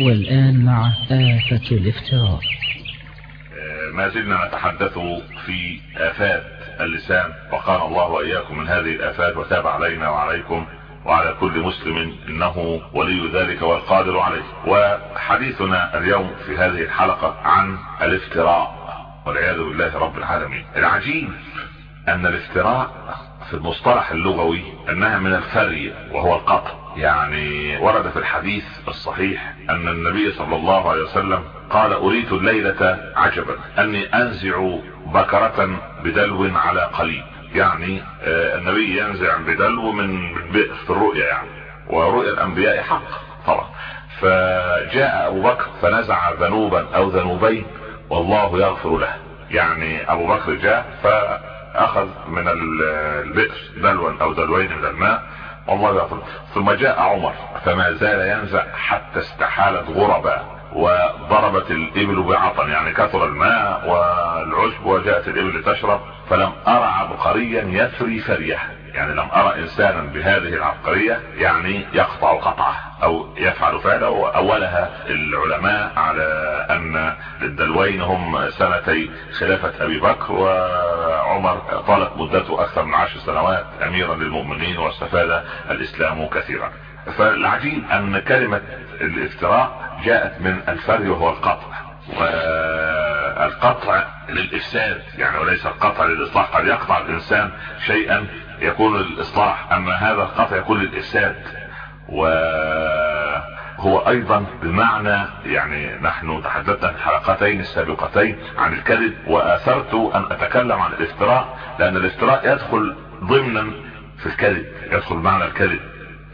والآن مع آفة الإفتراء. ما زلنا نتحدث في آفات اللسان وقال الله وإياكم من هذه الآفات وتاب علينا وعليكم وعلى كل مسلم إنه ولي ذلك والقادر عليه. وحديثنا اليوم في هذه الحلقة عن الافتراء والعياذ بالله رب العالمين. العجيب أن الافتراء في المصطلح اللغوي أنها من الفري وهو القطع. يعني ورد في الحديث الصحيح أن النبي صلى الله عليه وسلم قال اريد الليلة عجبا أني أنزع بكرة بدلو على قليل يعني النبي ينزع بدلو من بئر في الرؤيا يعني ورؤيا الأنبياء حق طبعا فجاء أبو بكر فنزع ذنوبا أو ذنوبين والله يغفر له. يعني أبو بكر جاء فأخذ من البئر دلوا أو دلوين من الماء يغفر. ثم جاء عمر فما زال ينزع حتى استحالت غربا وضربت الإبل بعطن يعني كثر الماء والعشب وجاءت الإبل تشرب فلم ارى عبقريا يثري فريه يعني لم أرى إنسانا بهذه العبقرية يعني يقطع قطعه أو يفعل فعله. وأولها العلماء على أن الدلوين هم سنتي خلافة أبي بكر وعمر. طالت مدته أكثر من عشر سنوات أميرا للمؤمنين واستفاد الإسلام كثيرا. فالعجيب أن كلمة الافتراء جاءت من الفري وهو القطع. والقطع للإفساد يعني وليس القطع للاصلاح قد يقطع الإنسان شيئا يكون الإصلاح اما هذا القطع يكون للافساد وهو أيضا بمعنى يعني نحن تحدثنا في الحلقتين السابقتين عن الكذب وأثرت أن أتكلم عن الافتراء لأن الافتراء يدخل ضمنا في الكذب يدخل معنى الكذب.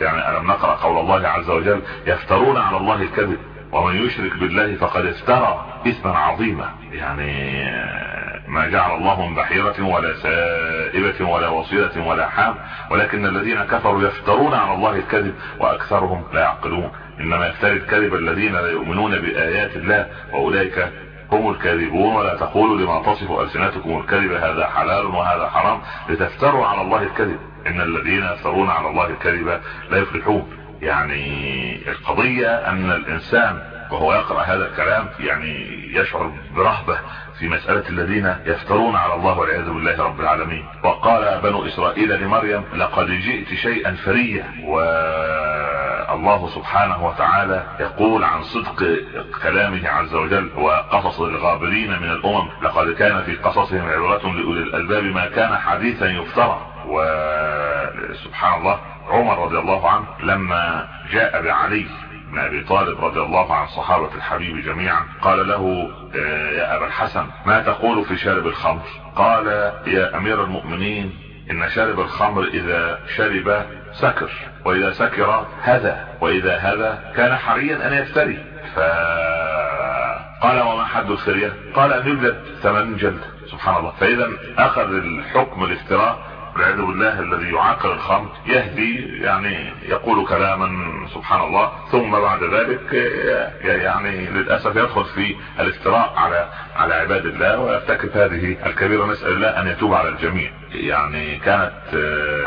يعني ألم نقرأ قول الله عز وجل يفترون على الله الكذب ومن يشرك بالله فقد افترى اثما عظيما. يعني ما جعل الله من بحيرة ولا سائبة ولا وصيلة ولا حام ولكن الذين كفروا يفترون على الله الكذب وأكثرهم لا يعقلون. إنما يفتري الكذب الذين لا يؤمنون بآيات الله وأولئك هم الكاذبون. ولا تقولوا لما تصف ألسنتكم الكذب هذا حلال وهذا حرام لتفتروا على الله الكذب. إن الذين يفترون على الله الكذب لا يفلحون. يعني القضية أن الإنسان وهو يقرأ هذا الكلام يعني يشعر برهبة في مسألة الذين يفترون على الله والعياذ بالله رب العالمين. وقال بنو إسرائيل لمريم لقد جئت شيئا فريا والله سبحانه وتعالى يقول عن صدق كلامه عز وجل وقصص الغابرين من الأمم لقد كان في قصصهم عبرة لأولي الألباب ما كان حديثا يفترى. وسبحان الله عمر رضي الله عنه لما جاء بعلي بن أبي طالب رضي الله عن صحابة الحبيب جميعا قال له يا أبا الحسن ما تقول في شارب الخمر؟ قال يا أمير المؤمنين إن شارب الخمر إذا شرب سكر وإذا سكر هذا وإذا هذا كان حريا أن يفتري. فقال وما حد الفرية قال أن يجلد ثمانين جلد سبحان الله. فاذا أخذ الحكم الافتراء والعياذ بالله الذي يعاقل الخمر يهدي يعني يقول كلاما سبحان الله ثم بعد ذلك يعني للأسف يدخل في الافتراء على على عباد الله ويرتكب هذه الكبيرة نسال الله أن يتوب على الجميع. يعني كانت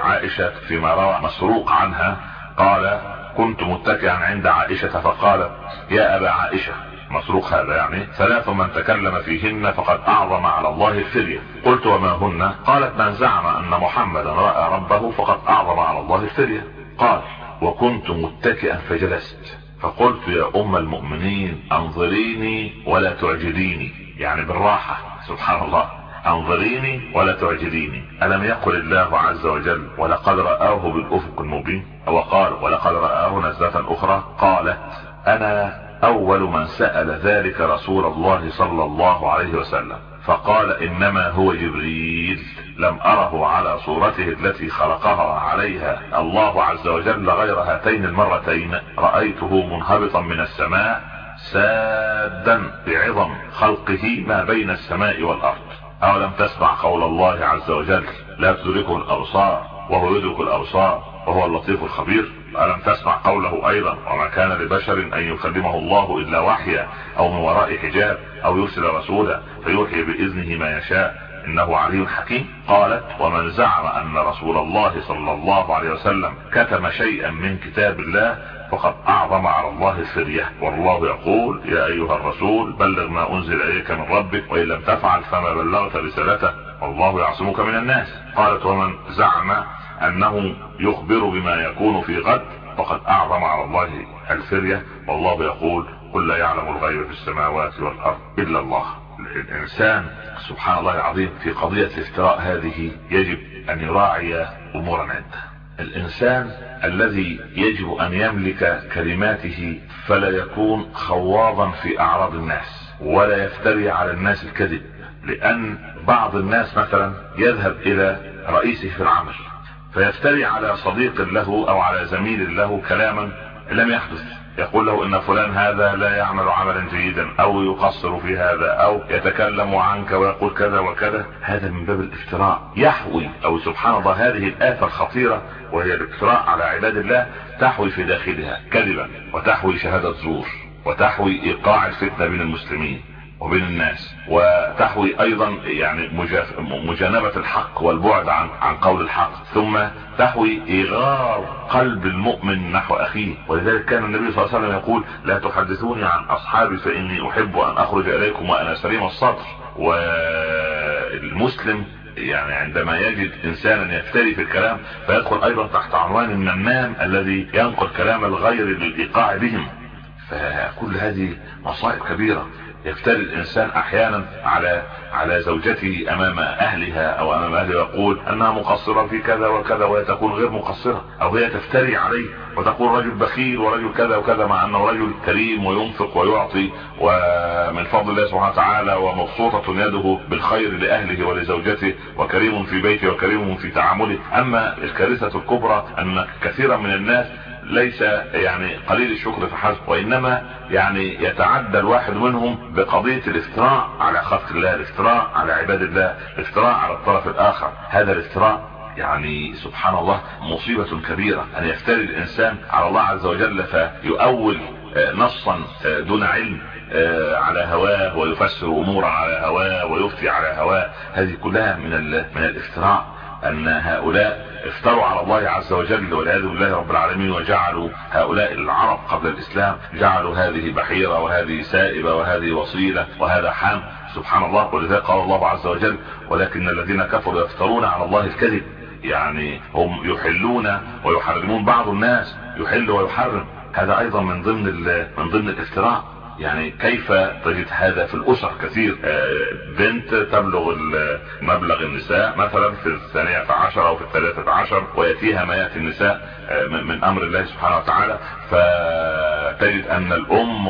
عائشة فيما روى مسروق عنها قال كنت متكئا عند عائشة فقالت يا أبا عائشة مسروق هذا يعني. ثلاث من تكلم فيهن فقد أعظم على الله الفرية قلت وما هن؟ قالت من زعم أن محمدا رأى ربه فقد أعظم على الله الفرية قال وكنت متكئا فجلست. فقلت يا أم المؤمنين أنظريني ولا تعجليني. يعني بالراحة. سبحان الله. أنظريني ولا تعجليني. ألم يقل الله عز وجل ولقد رآه بالأفق المبين؟ وقال ولقد رآه نزلة أخرى؟ قالت أنا أول من سأل ذلك رسول الله صلى الله عليه وسلم فقال إنما هو جبريل لم أره على صورته التي خلقها عليها الله عز وجل غير هاتين المرتين رأيته منهبطا من السماء سادا بعظم خلقه ما بين السماء والأرض. أولم تسمع قول الله عز وجل لا تدركه الأبصار وهو يدرك الأبصار وهو اللطيف الخبير؟ ألم تسمع قوله أيضا وما كان لبشر أن يكلمه الله إلا وحيا أو من وراء حجاب أو يرسل رسولا فيوحي بإذنه ما يشاء إنه علي حكيم. قالت ومن زعم أن رسول الله صلى الله عليه وسلم كتم شيئا من كتاب الله فقد أعظم على الله الفرية والله يقول يا أيها الرسول بلغ ما أنزل إليك من ربك وإن لم تفعل فما بلغت رسالته والله يعصمك من الناس. قالت ومن زعم أنه يخبر بما يكون في غد فقد أعظم على الله الفرية والله يقول قل لا يعلم الغيب في السماوات والأرض إلا الله. الإنسان سبحان الله العظيم في قضية الافتراء هذه يجب أن يراعي أمورا عنده. الإنسان الذي يجب أن يملك كلماته فلا يكون خواضا في أعراض الناس ولا يفتري على الناس الكذب لأن بعض الناس مثلا يذهب إلى رئيسه في العمل فيفتري على صديق له أو على زميل له كلاما لم يحدث. يقول له إن فلان هذا لا يعمل عملا جيدا أو يقصر في هذا أو يتكلم عنك ويقول كذا وكذا. هذا من باب الافتراء. يحوي أو سبحان الله هذه الآفة الخطيرة وهي الافتراء على عباد الله تحوي في داخلها كذبا وتحوي شهادة زور وتحوي إيقاع الفتنة بين المسلمين. وبين الناس. وتحوي أيضا يعني مجانبة الحق والبعد عن عن قول الحق. ثم تحوي ايغار قلب المؤمن نحو أخيه. ولذلك كان النبي صلى الله عليه وسلم يقول لا تحدثوني عن أصحابي فإني أحب أن أخرج إليكم وأنا سليم الصدر. والمسلم يعني عندما يجد انسانا يفتري في الكلام فيدخل أيضا تحت عنوان النمام الذي ينقل كلام الغير للإيقاع بهم. فكل هذه مصائب كبيرة. يفتري الإنسان أحيانا على على زوجته أمام أهلها أو أمام اهله ويقول أنها مقصرة في كذا وكذا وهي تكون غير مقصرة أو هي تفتري عليه وتقول رجل بخيل ورجل كذا وكذا مع أنه رجل كريم وينفق ويعطي ومن فضل الله سبحانه وتعالى ومبسوطة يده بالخير لأهله ولزوجته وكريم في بيته وكريم في تعامله أما الكارثة الكبرى أن كثيرا من الناس ليس يعني قليل الشكر فحسب وإنما يعني يتعدى الواحد منهم بقضية الافتراء على خلق الله الافتراء على عباد الله الافتراء على الطرف الآخر. هذا الافتراء يعني سبحان الله مصيبة كبيرة. أن يفتري الإنسان على الله عز وجل فيؤول نصا دون علم على هواه ويفسر امورا على هواه ويفتي على هواه. هذه كلها من من الافتراء أن هؤلاء افتروا على الله عز وجل والعياذ بالله رب العالمين وجعلوا هؤلاء العرب قبل الإسلام جعلوا هذه بحيرة وهذه سائبة وهذه وصيلة وهذا حام. سبحان الله ولذلك قال الله عز وجل ولكن الذين كفروا يفترون على الله الكذب. يعني هم يحلون ويحرمون بعض الناس يحل ويحرم. هذا أيضا من ضمن من ضمن الافتراء. يعني كيف تجد هذا في الأسر كثير؟ بنت تبلغ مبلغ النساء مثلا في الثانية عشر أو في الثلاثة عشر ويأتيها ما يأتي النساء من أمر الله سبحانه وتعالى. فتجد أن الأم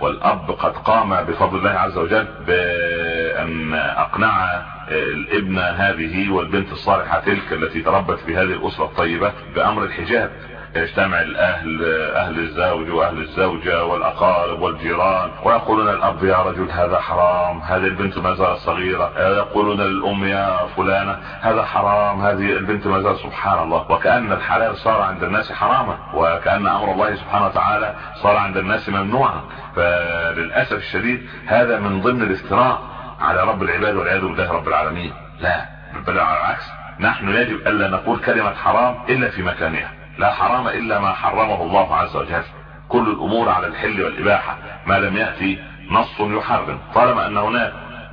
والأب قد قام بفضل الله عز وجل بأن أقنع الابنة هذه والبنت الصالحة تلك التي تربت في هذه الأسرة الطيبة بأمر الحجاب. يجتمع الأهل أهل الزوج وأهل الزوجة والأقارب والجيران ويقولون الأب يا رجل هذا حرام هذه البنت ما زالت صغيرة يقولون للام يا فلانة هذا حرام هذه البنت ما زالت سبحان الله. وكأن الحلال صار عند الناس حراما وكأن أمر الله سبحانه وتعالى صار عند الناس ممنوعا. فللأسف الشديد هذا من ضمن الافتراء على رب العباد والعياذ بالله رب العالمين. لا بل على العكس نحن يجب ألا نقول كلمة حرام إلا في مكانها. لا حرام إلا ما حرمه الله عز وجل. كل الأمور على الحل والإباحة. ما لم يأتي نص يحرم. طالما أن هناك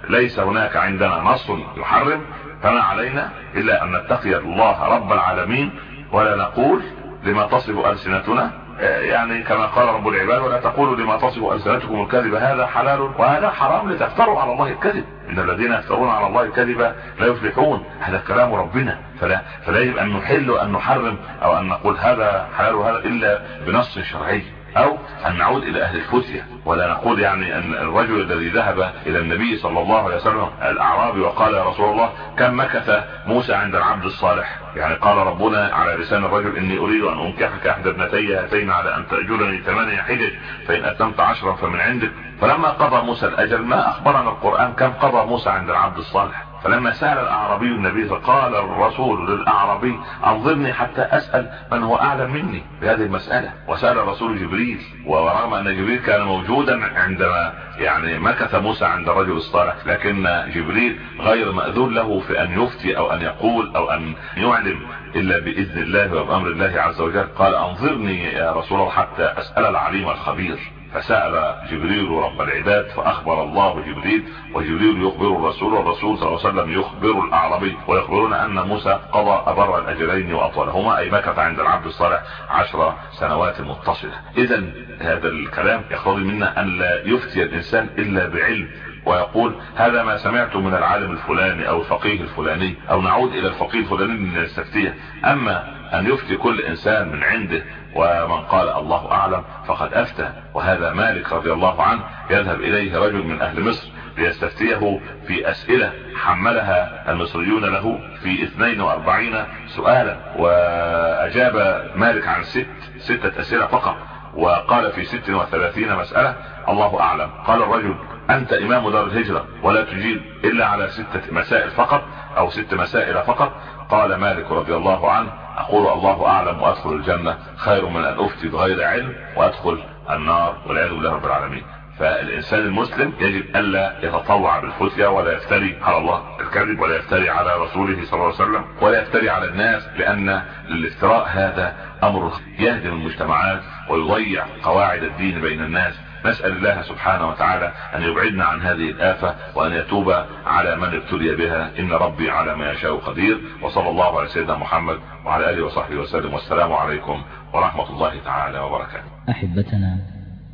ليس هناك عندنا نص يحرم فما علينا إلا أن نتقي الله رب العالمين ولا نقول لما تصف ألسنتنا يعني كما قال رب العباد ولا تقولوا لما تصف ألسنتكم الكذب هذا حلال وهذا حرام لتفتروا على الله الكذب. إن الذين يفترون على الله الكذب لا يفلحون. هذا كلام ربنا. فلا, فلا يجب أن نحل وأن نحرم أو أن نقول هذا حلال وهذا إلا بنص شرعي. أو أن نعود إلى أهل الفتية ولا نقول يعني أن الرجل الذي ذهب إلى النبي صلى الله عليه وسلم الأعرابي وقال يا رسول الله كم مكث موسى عند العبد الصالح؟ يعني قال ربنا على لسان الرجل إني أريد أن أنكحك إحدى ابنتي هاتين على أن تأجرني ثمانية حجج فإن اتمت عشرا فمن عندك. فلما قضى موسى الأجل ما أخبرنا القرآن كم قضى موسى عند العبد الصالح؟ فلما سأل الأعرابي النبي فقال الرسول للأعرابي أنظرني حتى أسأل من هو أعلم مني بهذه المسألة. وسأل الرسول جبريل ورغم أن جبريل كان موجودا عندما يعني مكث موسى عند الرجل الصالح لكن جبريل غير مأذون له في أن يفتي أو أن يقول أو أن يعلم إلا بإذن الله وبأمر الله عز وجل. قال أنظرني يا رسول الله حتى أسأل العليم الخبير. فسأل جبريل رب العباد فأخبر الله جبريل وجبريل يخبر الرسول والرسول صلى الله عليه وسلم يخبر الأعربي ويخبرون أن موسى قضى أبر الأجلين وأطولهما أي مكث عند العبد الصالح عشر سنوات متصلة. إذا هذا الكلام يقتضي منا أن لا يفتي الإنسان إلا بعلم. ويقول هذا ما سمعت من العالم الفلاني أو الفقيه الفلاني أو نعود إلى الفقيه الفلاني من السفتية. أما أن يفتي كل إنسان من عنده ومن قال الله أعلم فقد أفتى. وهذا مالك رضي الله عنه يذهب إليه رجل من أهل مصر ليستفتيه في أسئلة حملها المصريون له في 42 سؤالا. وأجاب مالك عن ست ستة أسئلة فقط. وقال في 36 مسألة الله أعلم. قال الرجل أنت إمام دار الهجرة ولا تجيب إلا على ستة مسائل فقط أو ست مسائل فقط. قال مالك رضي الله عنه أقول الله أعلم وأدخل الجنة خير من أن افتي بغير علم وأدخل النار والعياذ بالله رب العالمين. فالإنسان المسلم يجب ألا يتطوع بالفتية ولا يفتري على الله الكذب ولا يفتري على رسوله صلى الله عليه وسلم ولا يفتري على الناس لأن الافتراء هذا أمر يهدم المجتمعات ويضيع قواعد الدين بين الناس. نسأل الله سبحانه وتعالى أن يبعدنا عن هذه الآفة وأن يتوب على من ابتلي بها. إن ربي على ما يشاء قدير. وصلى الله على سيدنا محمد وعلى آله وصحبه وسلم. والسلام عليكم ورحمة الله تعالى وبركاته. أحبتنا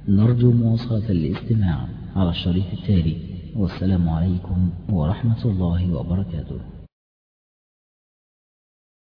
نرجو مواصلة الاستماع على الشريط التالي. والسلام عليكم ورحمة الله وبركاته.